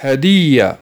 هدية.